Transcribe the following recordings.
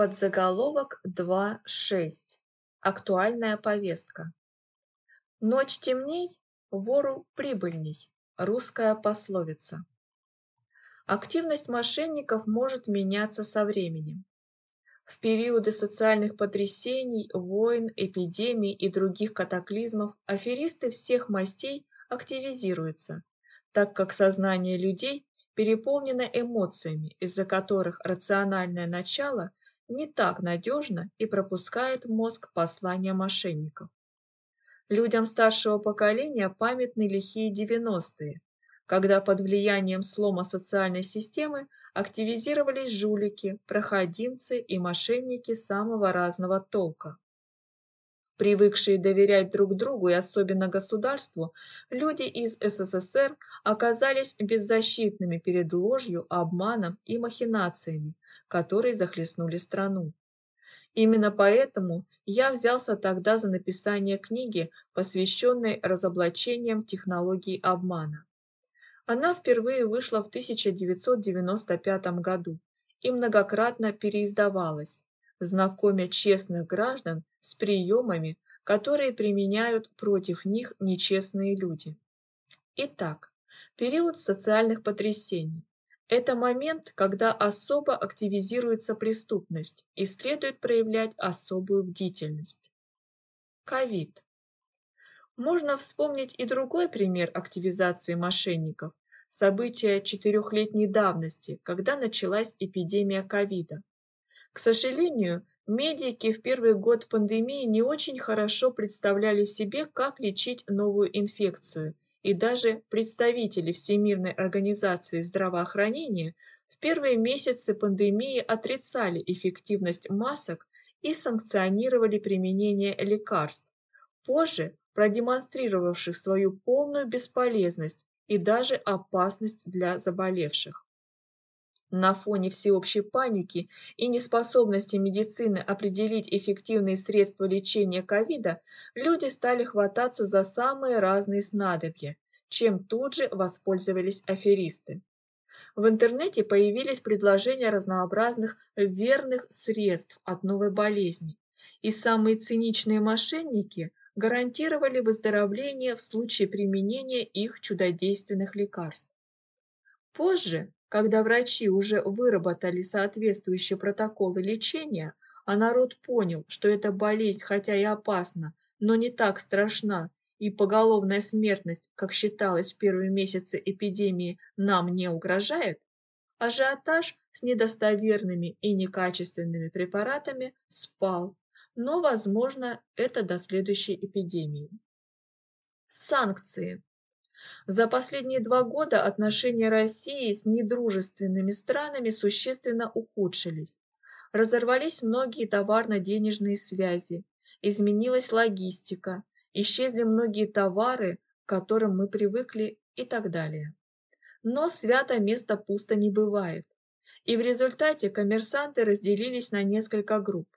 Подзаголовок 2.6. Актуальная повестка. Ночь темней, вору прибыльней. Русская пословица. Активность мошенников может меняться со временем. В периоды социальных потрясений, войн, эпидемий и других катаклизмов аферисты всех мастей активизируются, так как сознание людей переполнено эмоциями, из-за которых рациональное начало не так надежно и пропускает мозг послания мошенников. Людям старшего поколения памятны лихие 90-е, когда под влиянием слома социальной системы активизировались жулики, проходимцы и мошенники самого разного толка. Привыкшие доверять друг другу и особенно государству, люди из СССР оказались беззащитными перед ложью, обманом и махинациями, которые захлестнули страну. Именно поэтому я взялся тогда за написание книги, посвященной разоблачениям технологий обмана. Она впервые вышла в 1995 году и многократно переиздавалась, знакомя честных граждан с приемами, которые применяют против них нечестные люди. Итак, период социальных потрясений. Это момент, когда особо активизируется преступность и следует проявлять особую бдительность. Ковид. Можно вспомнить и другой пример активизации мошенников – события четырехлетней давности, когда началась эпидемия ковида. К сожалению, медики в первый год пандемии не очень хорошо представляли себе, как лечить новую инфекцию, и даже представители Всемирной организации здравоохранения в первые месяцы пандемии отрицали эффективность масок и санкционировали применение лекарств, позже продемонстрировавших свою полную бесполезность и даже опасность для заболевших. На фоне всеобщей паники и неспособности медицины определить эффективные средства лечения ковида, люди стали хвататься за самые разные снадобья, чем тут же воспользовались аферисты. В интернете появились предложения разнообразных верных средств от новой болезни, и самые циничные мошенники гарантировали выздоровление в случае применения их чудодейственных лекарств. Позже когда врачи уже выработали соответствующие протоколы лечения, а народ понял, что эта болезнь, хотя и опасна, но не так страшна, и поголовная смертность, как считалось в первые месяцы эпидемии, нам не угрожает, ажиотаж с недостоверными и некачественными препаратами спал, но, возможно, это до следующей эпидемии. Санкции. За последние два года отношения России с недружественными странами существенно ухудшились. Разорвались многие товарно-денежные связи, изменилась логистика, исчезли многие товары, к которым мы привыкли и так далее. Но свято место пусто не бывает, и в результате коммерсанты разделились на несколько групп.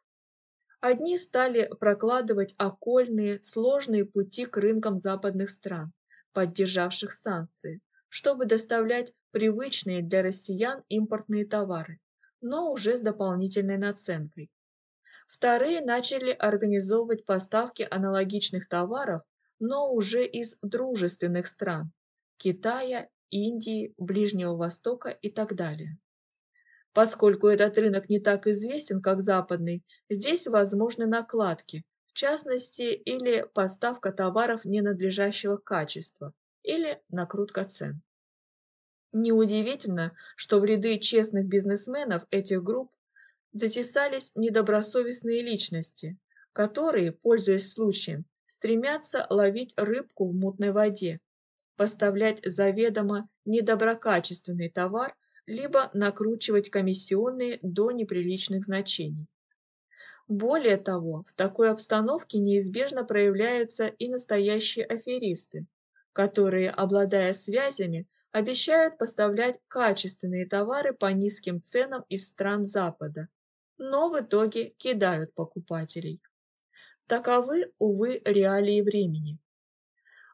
Одни стали прокладывать окольные, сложные пути к рынкам западных стран, поддержавших санкции, чтобы доставлять привычные для россиян импортные товары, но уже с дополнительной наценкой. Вторые начали организовывать поставки аналогичных товаров, но уже из дружественных стран – Китая, Индии, Ближнего Востока и так далее. Поскольку этот рынок не так известен, как западный, здесь возможны накладки, в частности, или поставка товаров ненадлежащего качества, или накрутка цен. Неудивительно, что в ряды честных бизнесменов этих групп затесались недобросовестные личности, которые, пользуясь случаем, стремятся ловить рыбку в мутной воде, поставлять заведомо недоброкачественный товар, либо накручивать комиссионные до неприличных значений. Более того, в такой обстановке неизбежно проявляются и настоящие аферисты, которые, обладая связями, обещают поставлять качественные товары по низким ценам из стран Запада, но в итоге кидают покупателей. Таковы, увы, реалии времени.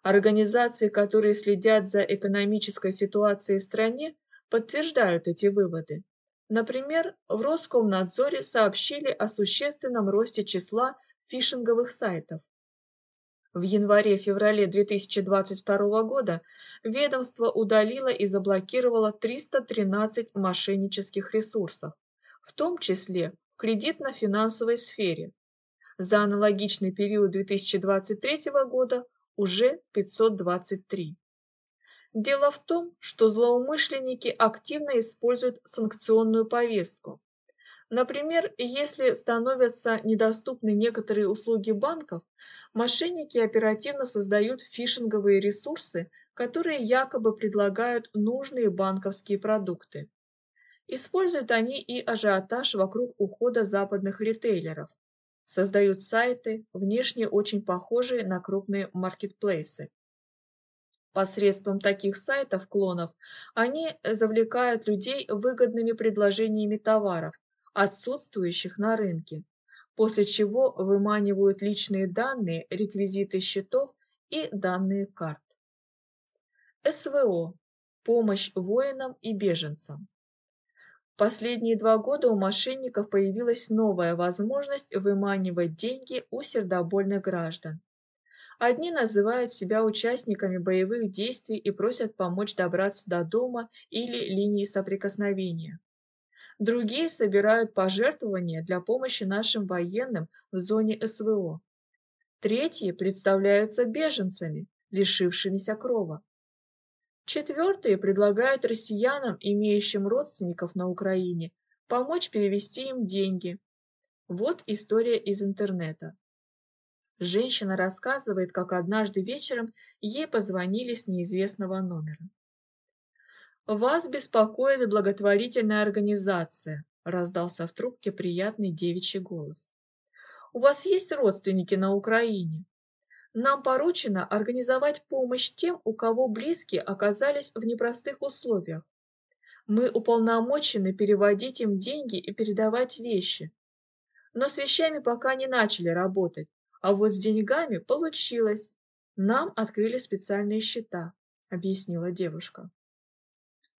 Организации, которые следят за экономической ситуацией в стране, подтверждают эти выводы. Например, в Роскомнадзоре сообщили о существенном росте числа фишинговых сайтов. В январе-феврале 2022 года ведомство удалило и заблокировало 313 мошеннических ресурсов, в том числе в кредитно-финансовой сфере. За аналогичный период 2023 года уже 523. Дело в том, что злоумышленники активно используют санкционную повестку. Например, если становятся недоступны некоторые услуги банков, мошенники оперативно создают фишинговые ресурсы, которые якобы предлагают нужные банковские продукты. Используют они и ажиотаж вокруг ухода западных ритейлеров. Создают сайты, внешне очень похожие на крупные маркетплейсы. Посредством таких сайтов-клонов они завлекают людей выгодными предложениями товаров, отсутствующих на рынке, после чего выманивают личные данные, реквизиты счетов и данные карт. СВО. Помощь воинам и беженцам. Последние два года у мошенников появилась новая возможность выманивать деньги у сердобольных граждан. Одни называют себя участниками боевых действий и просят помочь добраться до дома или линии соприкосновения. Другие собирают пожертвования для помощи нашим военным в зоне СВО. Третьи представляются беженцами, лишившимися крова. Четвертые предлагают россиянам, имеющим родственников на Украине, помочь перевести им деньги. Вот история из интернета. Женщина рассказывает, как однажды вечером ей позвонили с неизвестного номера. «Вас беспокоит благотворительная организация», – раздался в трубке приятный девичий голос. «У вас есть родственники на Украине? Нам поручено организовать помощь тем, у кого близкие оказались в непростых условиях. Мы уполномочены переводить им деньги и передавать вещи. Но с вещами пока не начали работать, а вот с деньгами получилось. Нам открыли специальные счета, объяснила девушка.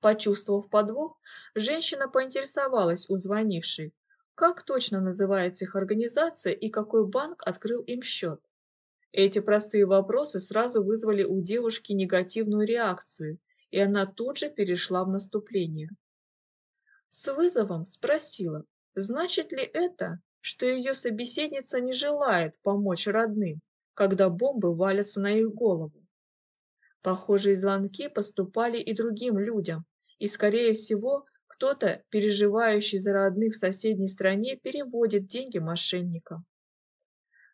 Почувствовав подвох, женщина поинтересовалась у звонившей, как точно называется их организация и какой банк открыл им счет. Эти простые вопросы сразу вызвали у девушки негативную реакцию, и она тут же перешла в наступление. С вызовом спросила, значит ли это, что ее собеседница не желает помочь родным, когда бомбы валятся на их голову. Похожие звонки поступали и другим людям, и, скорее всего, кто-то, переживающий за родных в соседней стране, переводит деньги мошенникам.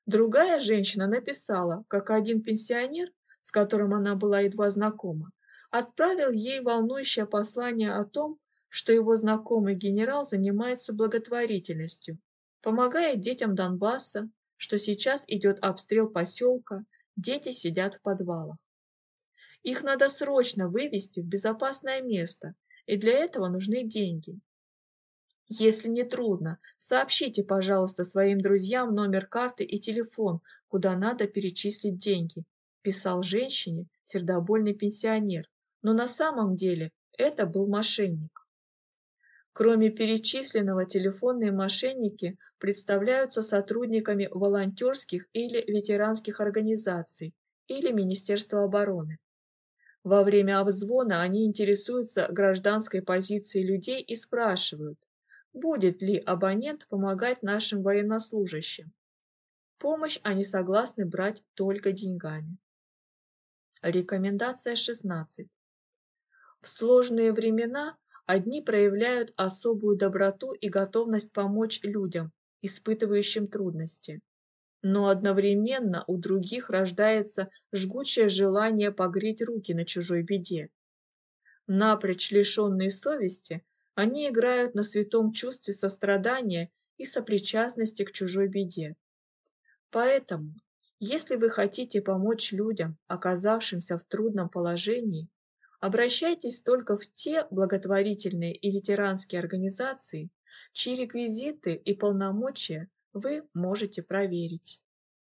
Другая женщина написала, как один пенсионер, с которым она была едва знакома, отправил ей волнующее послание о том, что его знакомый генерал занимается благотворительностью помогает детям Донбасса, что сейчас идет обстрел поселка, дети сидят в подвалах. Их надо срочно вывести в безопасное место, и для этого нужны деньги. Если не трудно, сообщите, пожалуйста, своим друзьям номер карты и телефон, куда надо перечислить деньги, писал женщине сердобольный пенсионер, но на самом деле это был мошенник. Кроме перечисленного, телефонные мошенники представляются сотрудниками волонтерских или ветеранских организаций или Министерства обороны. Во время обзвона они интересуются гражданской позицией людей и спрашивают, будет ли абонент помогать нашим военнослужащим. Помощь они согласны брать только деньгами. Рекомендация 16. В сложные времена Одни проявляют особую доброту и готовность помочь людям, испытывающим трудности. Но одновременно у других рождается жгучее желание погреть руки на чужой беде. Напрочь лишенные совести, они играют на святом чувстве сострадания и сопричастности к чужой беде. Поэтому, если вы хотите помочь людям, оказавшимся в трудном положении, Обращайтесь только в те благотворительные и ветеранские организации, чьи реквизиты и полномочия вы можете проверить.